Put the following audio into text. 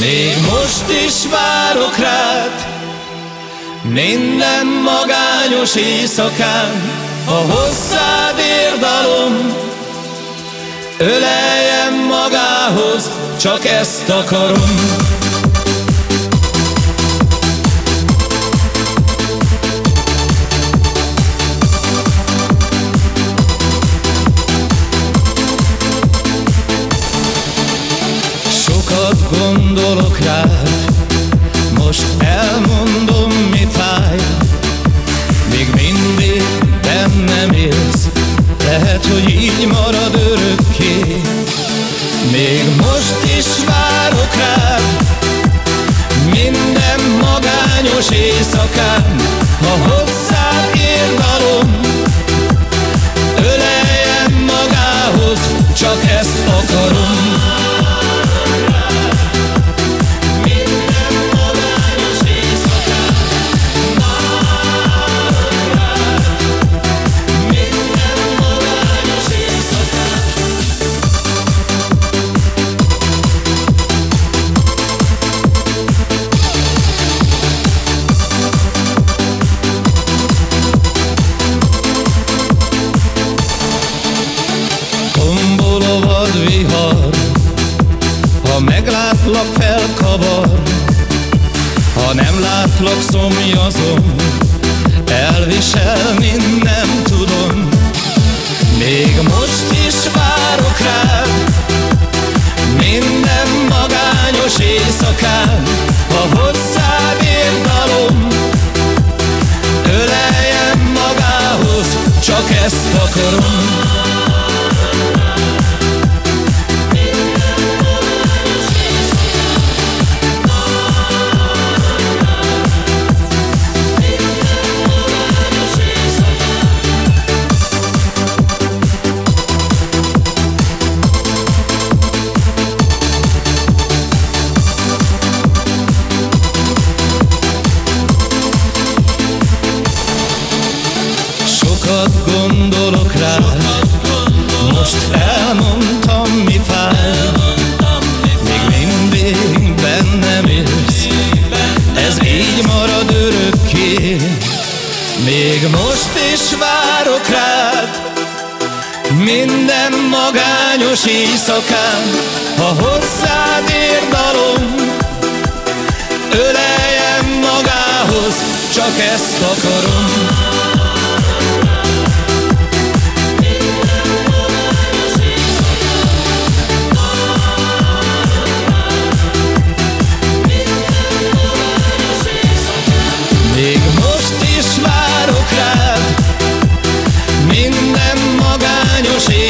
Még most is várok rád Minden magányos éjszakán. A hosszád érdalom Öleljem magához Csak ezt akarom így marad örökké. Még most is várok rád Minden magányos éjszakán Ha meglátlak felkavar. Ha nem látlak szomjazom. Elviselni nem tudom. Még most is Sokat gondolok rá. Most elmondtam mi fáj. Még mindig bennem élsz. Ez így marad örökké. Még most is várok rád. Minden magányos éjszakán. Ha hozzád érdalom Öleljem magához. Csak ezt akarom Yo